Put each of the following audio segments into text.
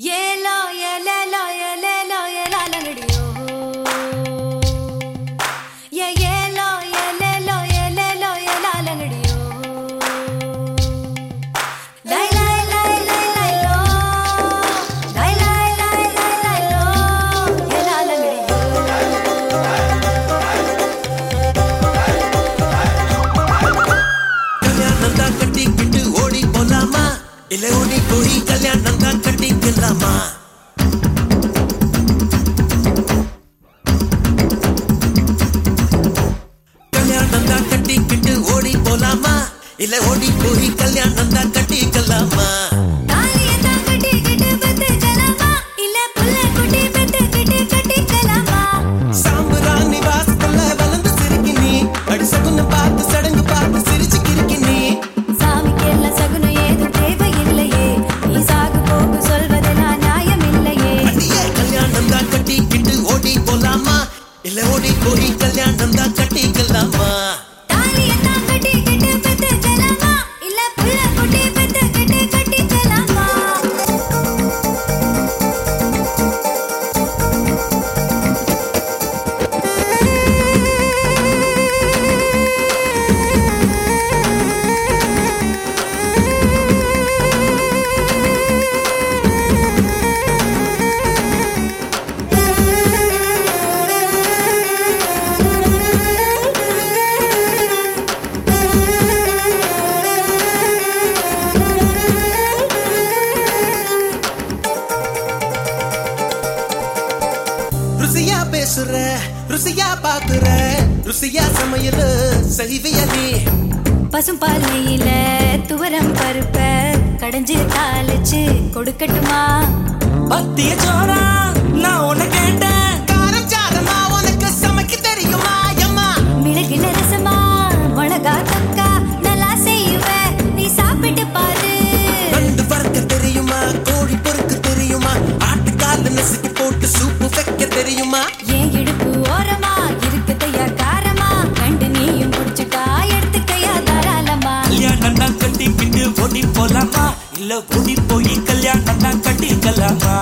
Yeah. போலாமா போய் கல்யாணம் தான் கட்டிக்கலாமா கல்யாணம் தான் கட்டிக்கிட்டு ஓடி போலாமா? இல்ல ஓடி போய் கல்யாணம் தான் கட்டிக்கலாமா ஓடி போய் கல்யாணம் தான் கட்டிக்கலாமா தாலிய தான் கட்டிக்கிட்டு பெத்துக்கலாமா இல்ல புள்ள குட்டி பேசுற ருசியா பாக்குற. ருசியா சமையல் செய்விய நீ பசும் பாலையில துவரம் பருப்ப கடைஞ்சு தாளிச்சு கொடுக்கட்டுமா? பத்திய சோரா போலாமா இல்ல போய் கல்யாணம் தான் கட்டிக்கலாமா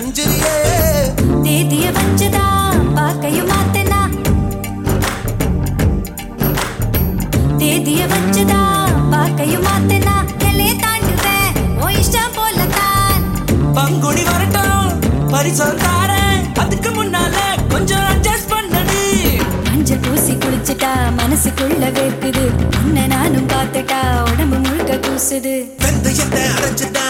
அஞ்சலியே தேதிய வச்சுதா பாக்கையும் மாத்தனா? தேதிய வச்சுதா பாக்கையும் மாத்தனா? எல்லைய தாண்டுவேன் ஓ இஷ்டம் போலதான் பங்குனி வரட்டும் பரிசம் தாரேன் அதுக்கு முன்னால கொஞ்சம் அட்ஜஸ்ட் பண்ணடி. மஞ்சள் பூசி குளிச்சுட்டா மனசுக்குள்ள வேர்க்குது. உன்னை நானும் பார்த்துட்டா உடம்பு முழுக்க கூசுது. வெந்தயத்தை அரைச்சுட்டா